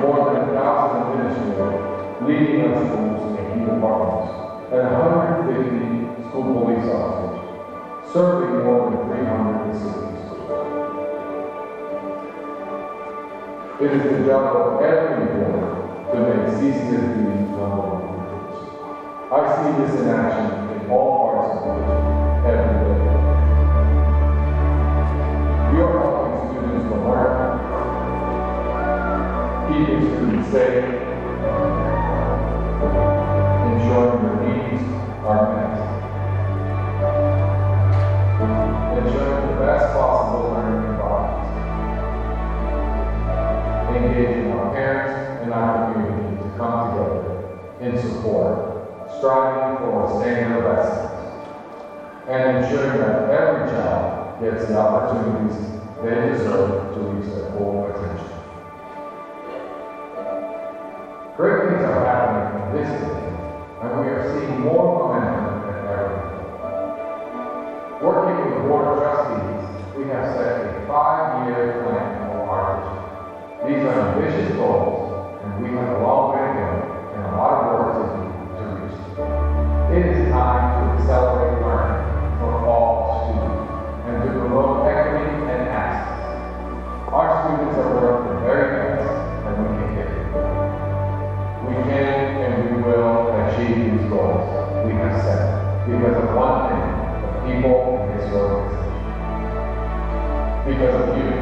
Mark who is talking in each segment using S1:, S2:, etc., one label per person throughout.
S1: more than
S2: a
S3: thousand ministers, leading us schools and human departments, and 150 school police officers, serving more than 300 schools. It is the job of every everyone to make ceaseless duty the I see this in action in all say, ensuring your needs are met. Ensuring the best possible learning environments. Engaging our parents and our community to come together in support, striving for a standard of excellence, and ensuring that every child gets the opportunities they deserve to reach their full potential. things are happening in this day, and we are seeing more momentum than ever. Working with the Board of Trustees, we have set a five year plan for our region. These are ambitious goals, and we have a long because of you.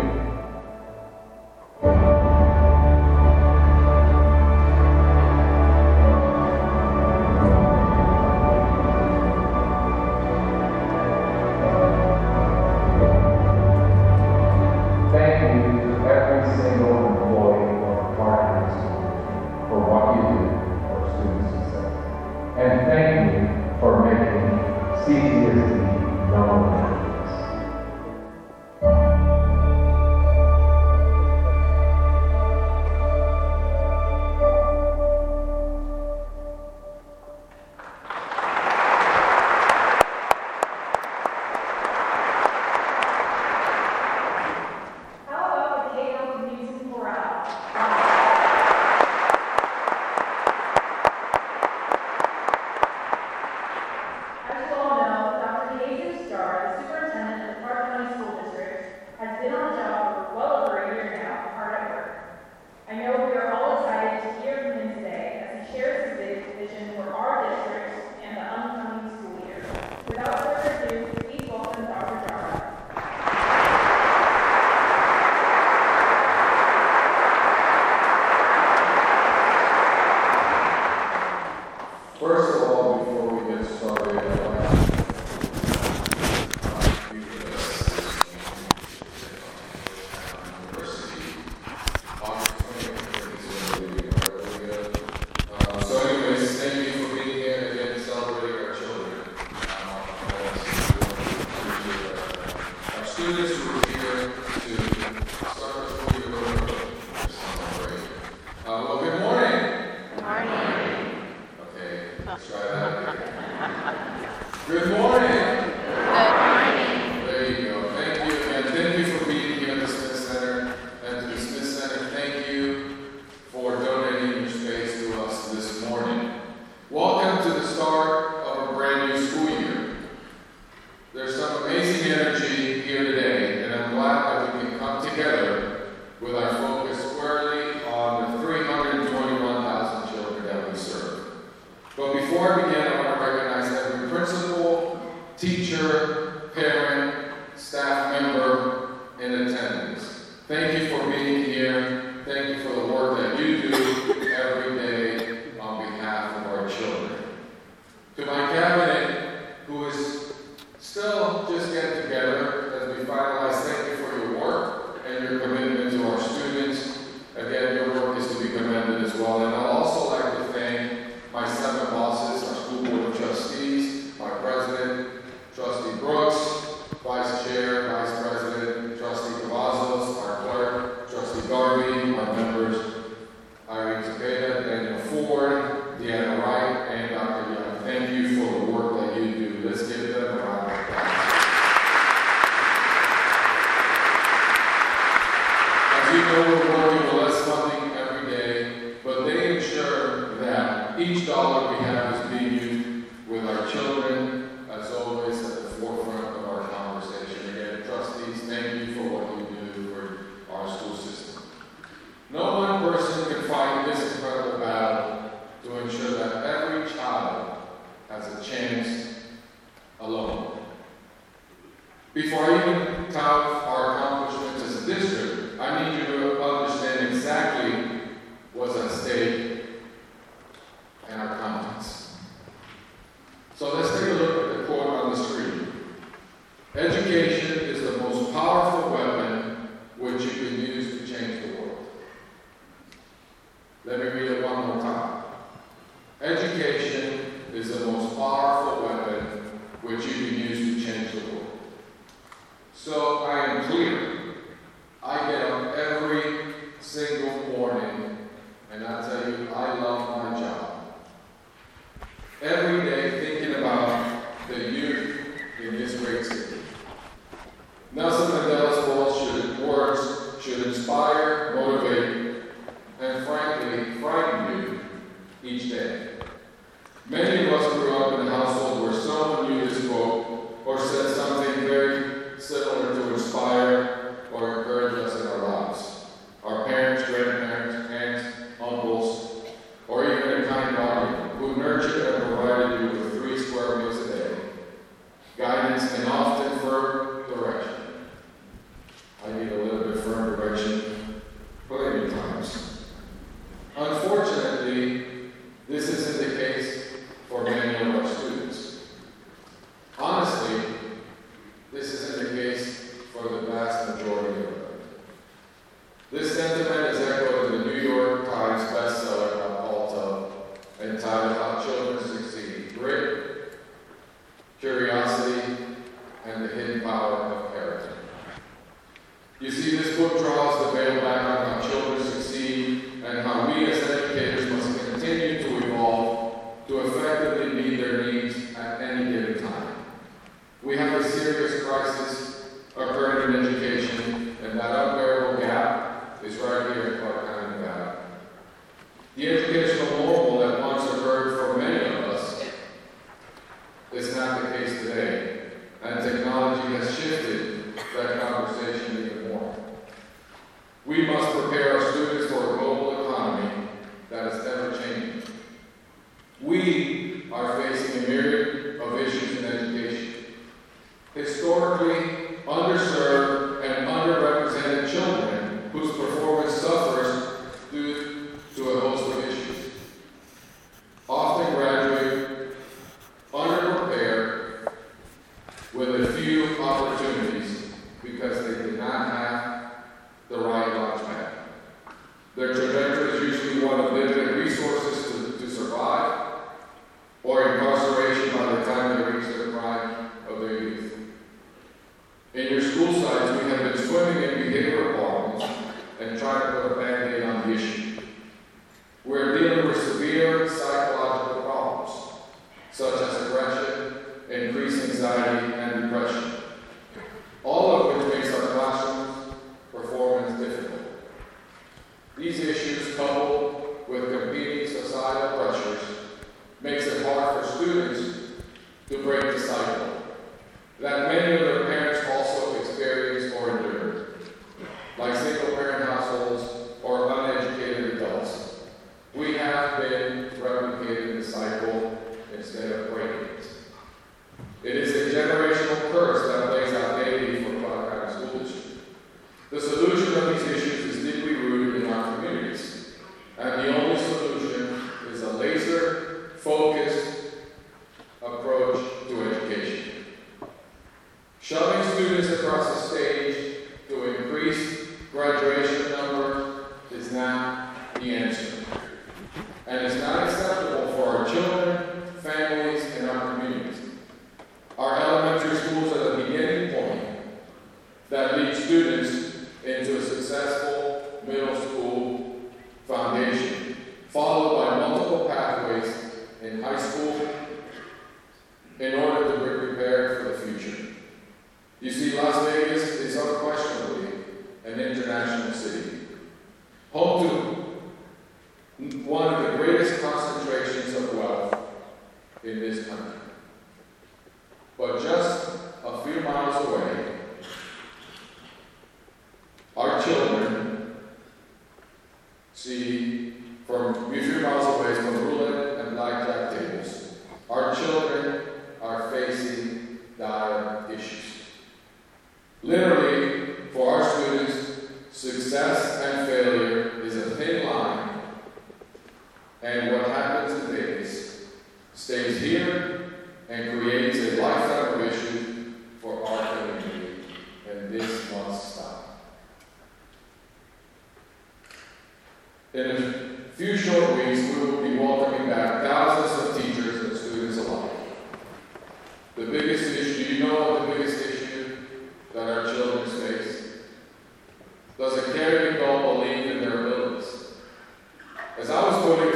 S3: apostolic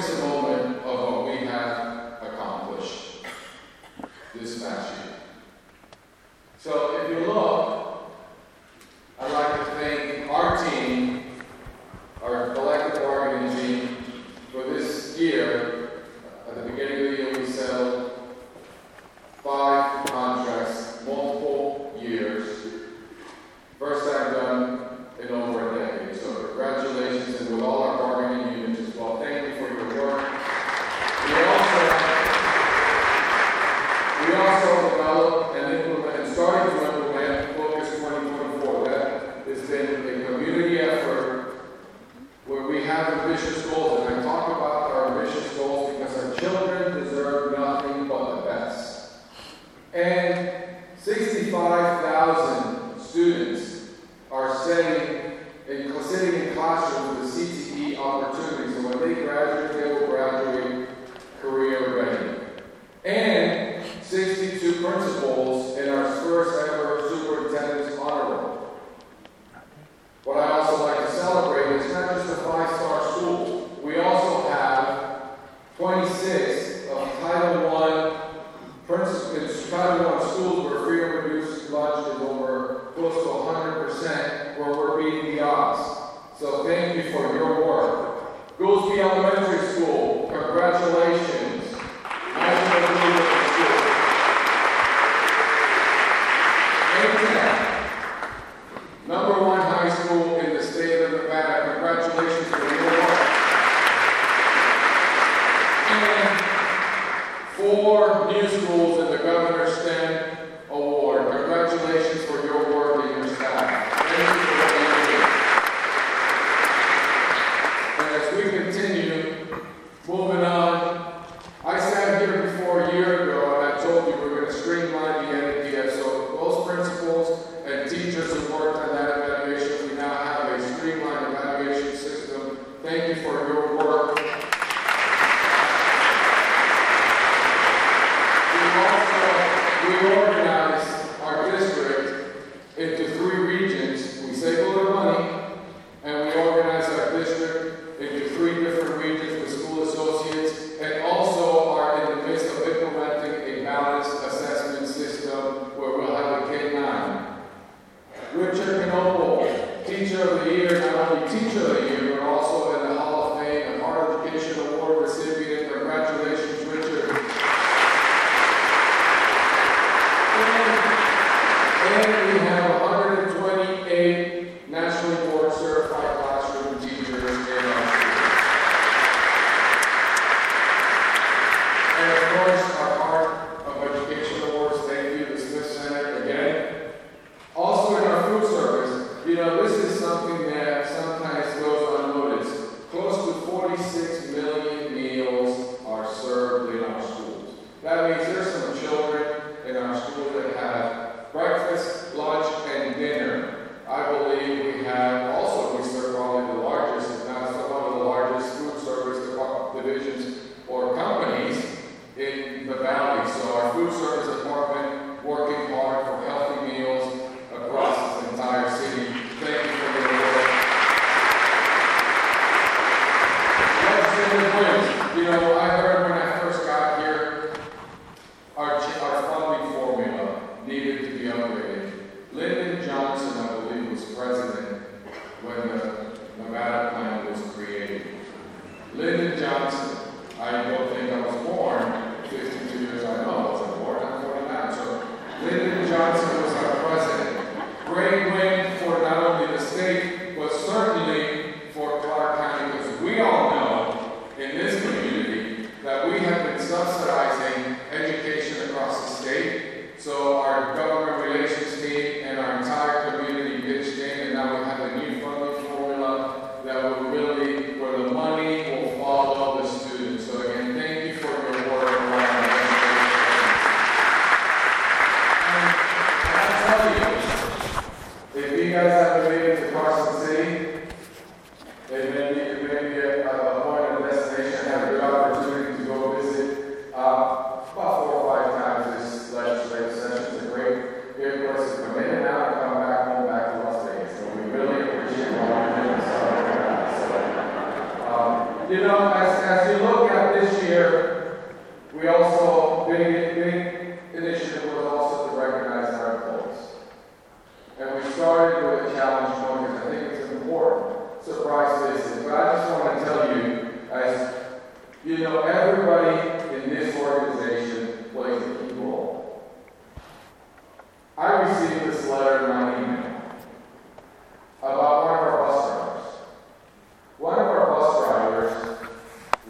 S3: focus a
S4: moment of
S3: what we have accomplished this past year.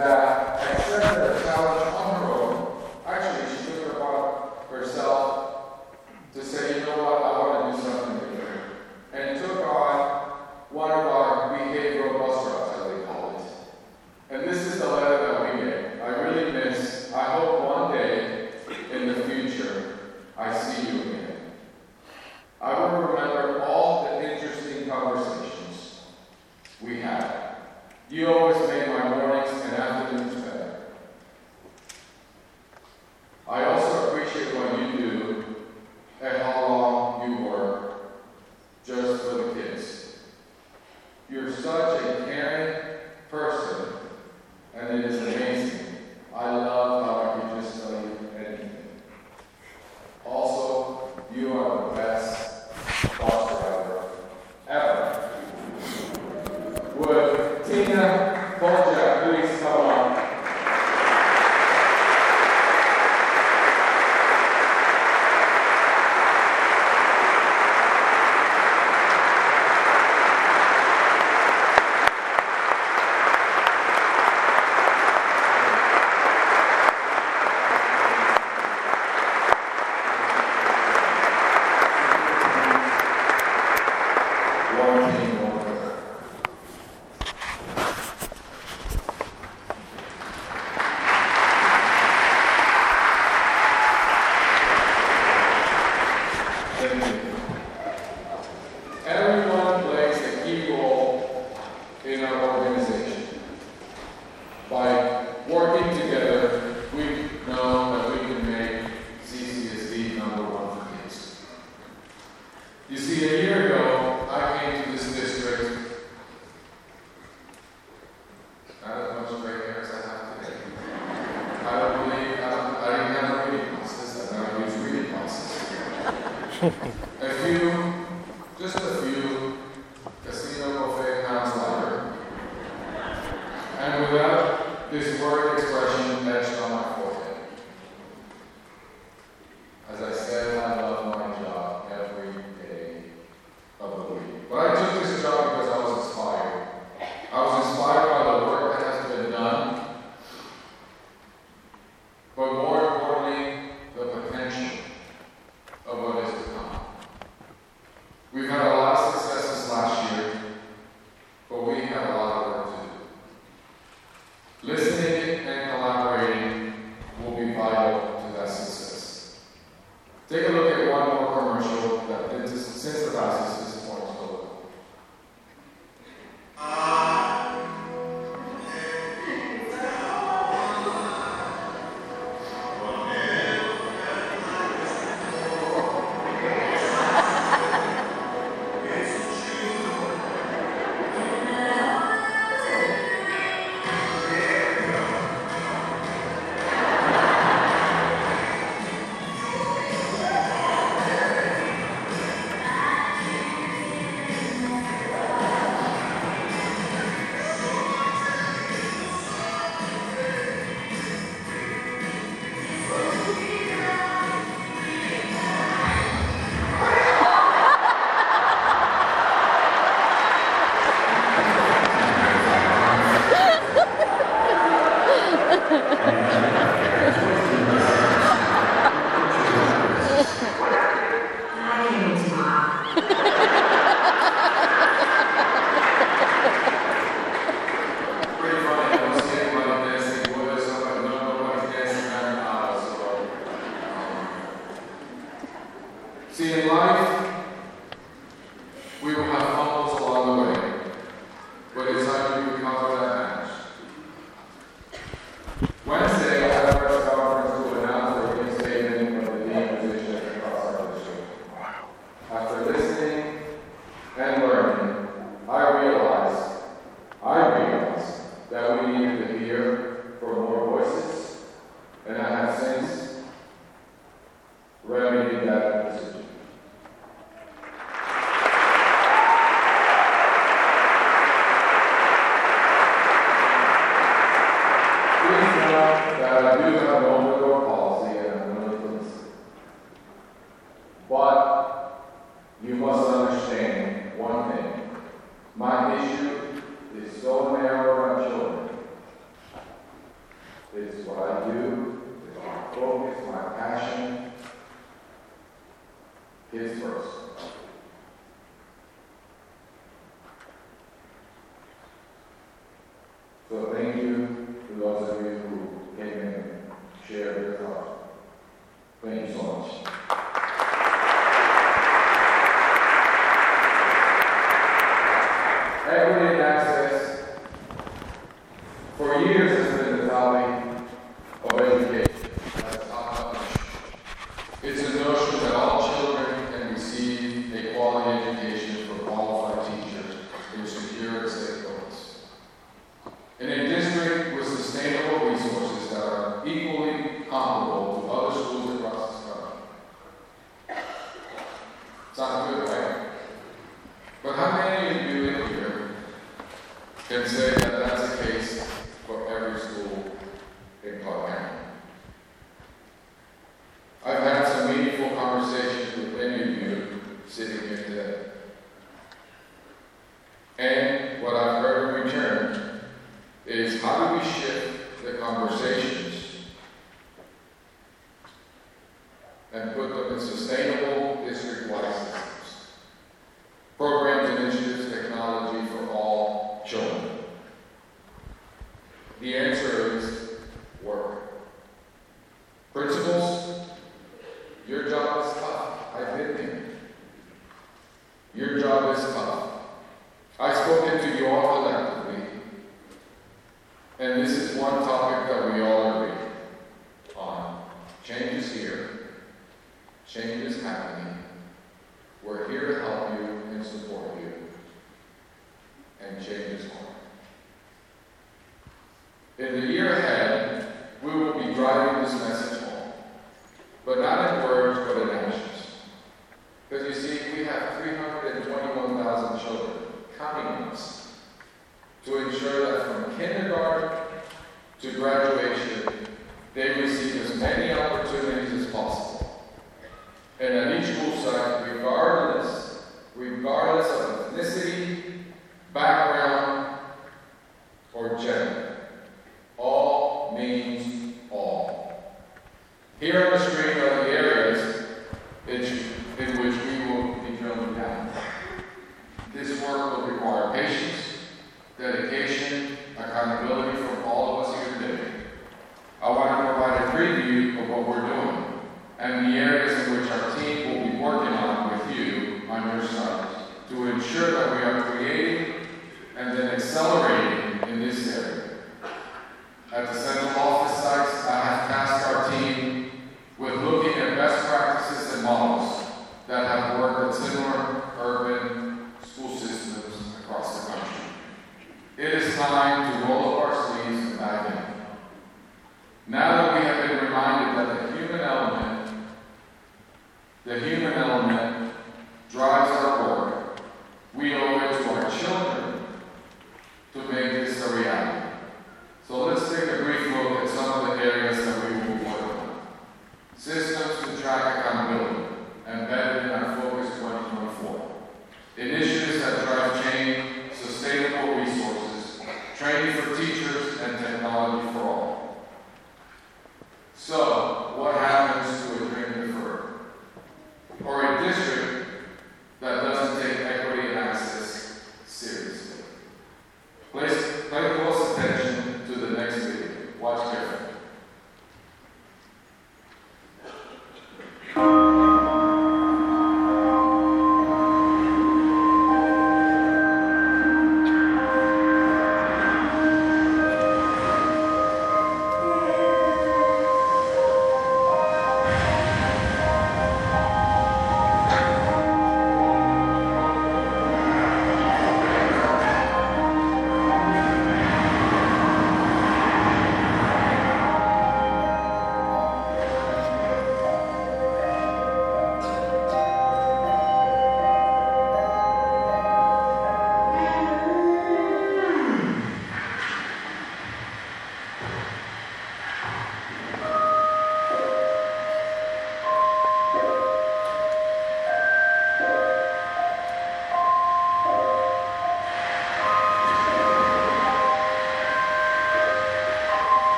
S3: That accepted a challenge the of education.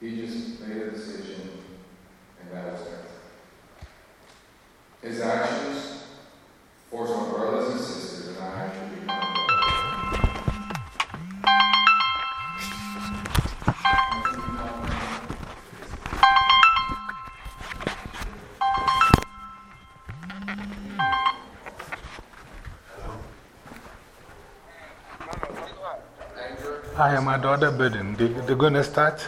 S5: He just made a decision, and that was it. His actions forced my brothers and sisters and I to become
S3: I am at the other building. They, they're going to start?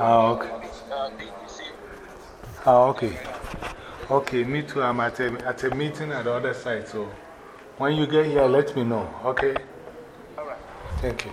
S3: Oh, okay. Oh, okay. Okay, me too. I'm at a, at a meeting at the other side. So when you get here, let me know. Okay?
S6: All right.
S3: Thank you.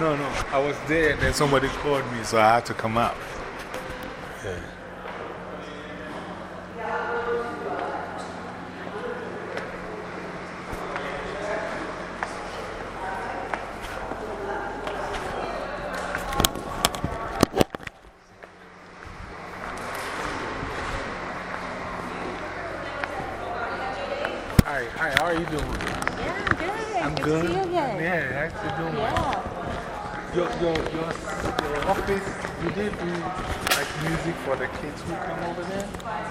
S3: No, no. I was there and then somebody called me, so I had to come out. Yeah. Hi, hi, how are you doing?
S7: Yeah, good.
S3: I'm
S7: good
S3: good.
S7: To see you again.
S3: Yeah, how you doing?
S7: Yeah.
S6: Your, your, your, your office, do they do like music for the kids who come over there?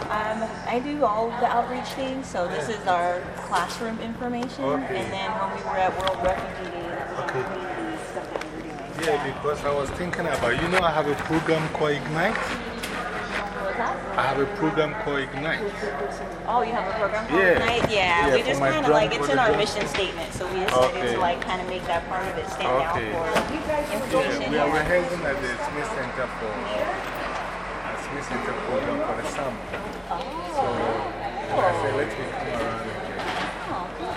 S8: Um, I do all the outreach things, so this is our classroom information.
S6: Okay.
S8: And then when we were at World Refugee Day,
S6: Okay.
S8: stuff that we were doing.
S6: Yeah, because I was thinking about, you know, I have a program called Ignite. I have a program called Ignite.
S8: Oh, you have a program called
S6: Yeah.
S8: Ignite? Yeah,
S6: Yeah,
S8: we just kind of like, it's in our mission statement, so we decided
S6: Okay.
S8: to like kind of make that part of it stand
S6: Okay.
S8: out for
S6: Yeah, we are rehearsing at the Smith Center for a Smith Center program for the summer. Oh. So I said, let me come around and get
S8: Oh, cool.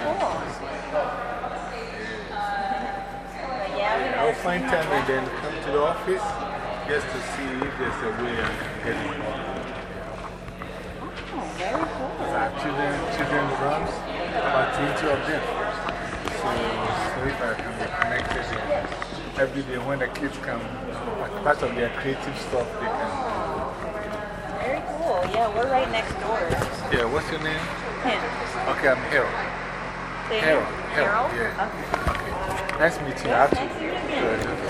S8: But yeah, we
S6: I'll
S8: got
S6: find time and then come to the office just to see if there's a way I can get involved.
S8: Oh, very cool.
S6: Our children, children drums, about 20 of them. So, so if I can be connected every day when the kids come, part of their creative stuff, they can.
S8: Very cool. Yeah, we're right next door.
S6: Yeah, what's your name?
S8: Him.
S6: Okay, I'm Harold. Harold.
S8: Harold?
S6: Yeah.
S8: Okay.
S6: Okay. Nice meeting you. I have to-
S8: Nice meeting